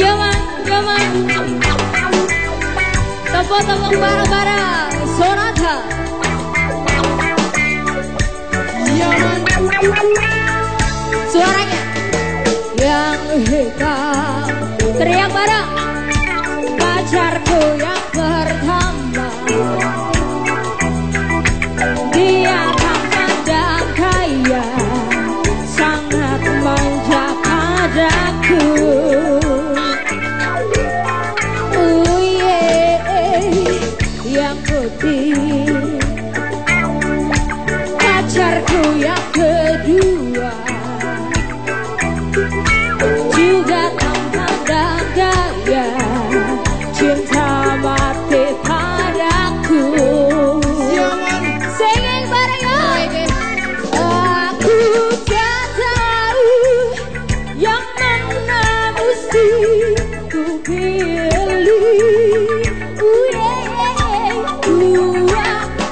Ya man, ya man Tepuk-tepuk Ya man Suaranya. Yang Teriak bareng. Pacarku yang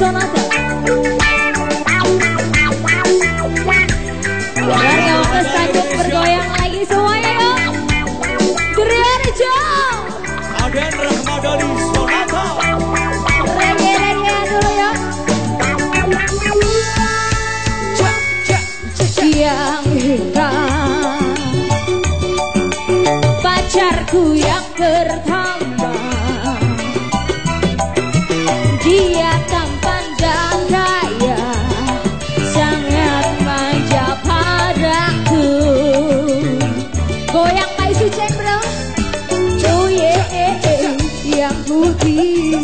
sonata Warga Wakas Tanjung bergoyang lagi semuanya yuk Gereja Aden Rahmadani Sonata Lagi-lagi dulu ya Yang hitam Pacarku yang pertama yang putih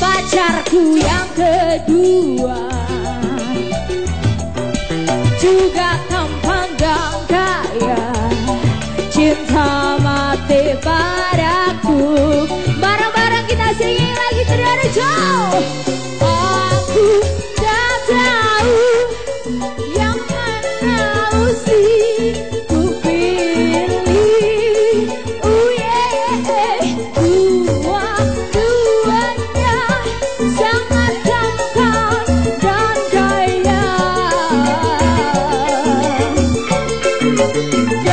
Pacarku yang kedua. Juga tampan dan kaya. Cinta mati padaku. Bareng-bareng kita singing lagi terus jauh Thank you.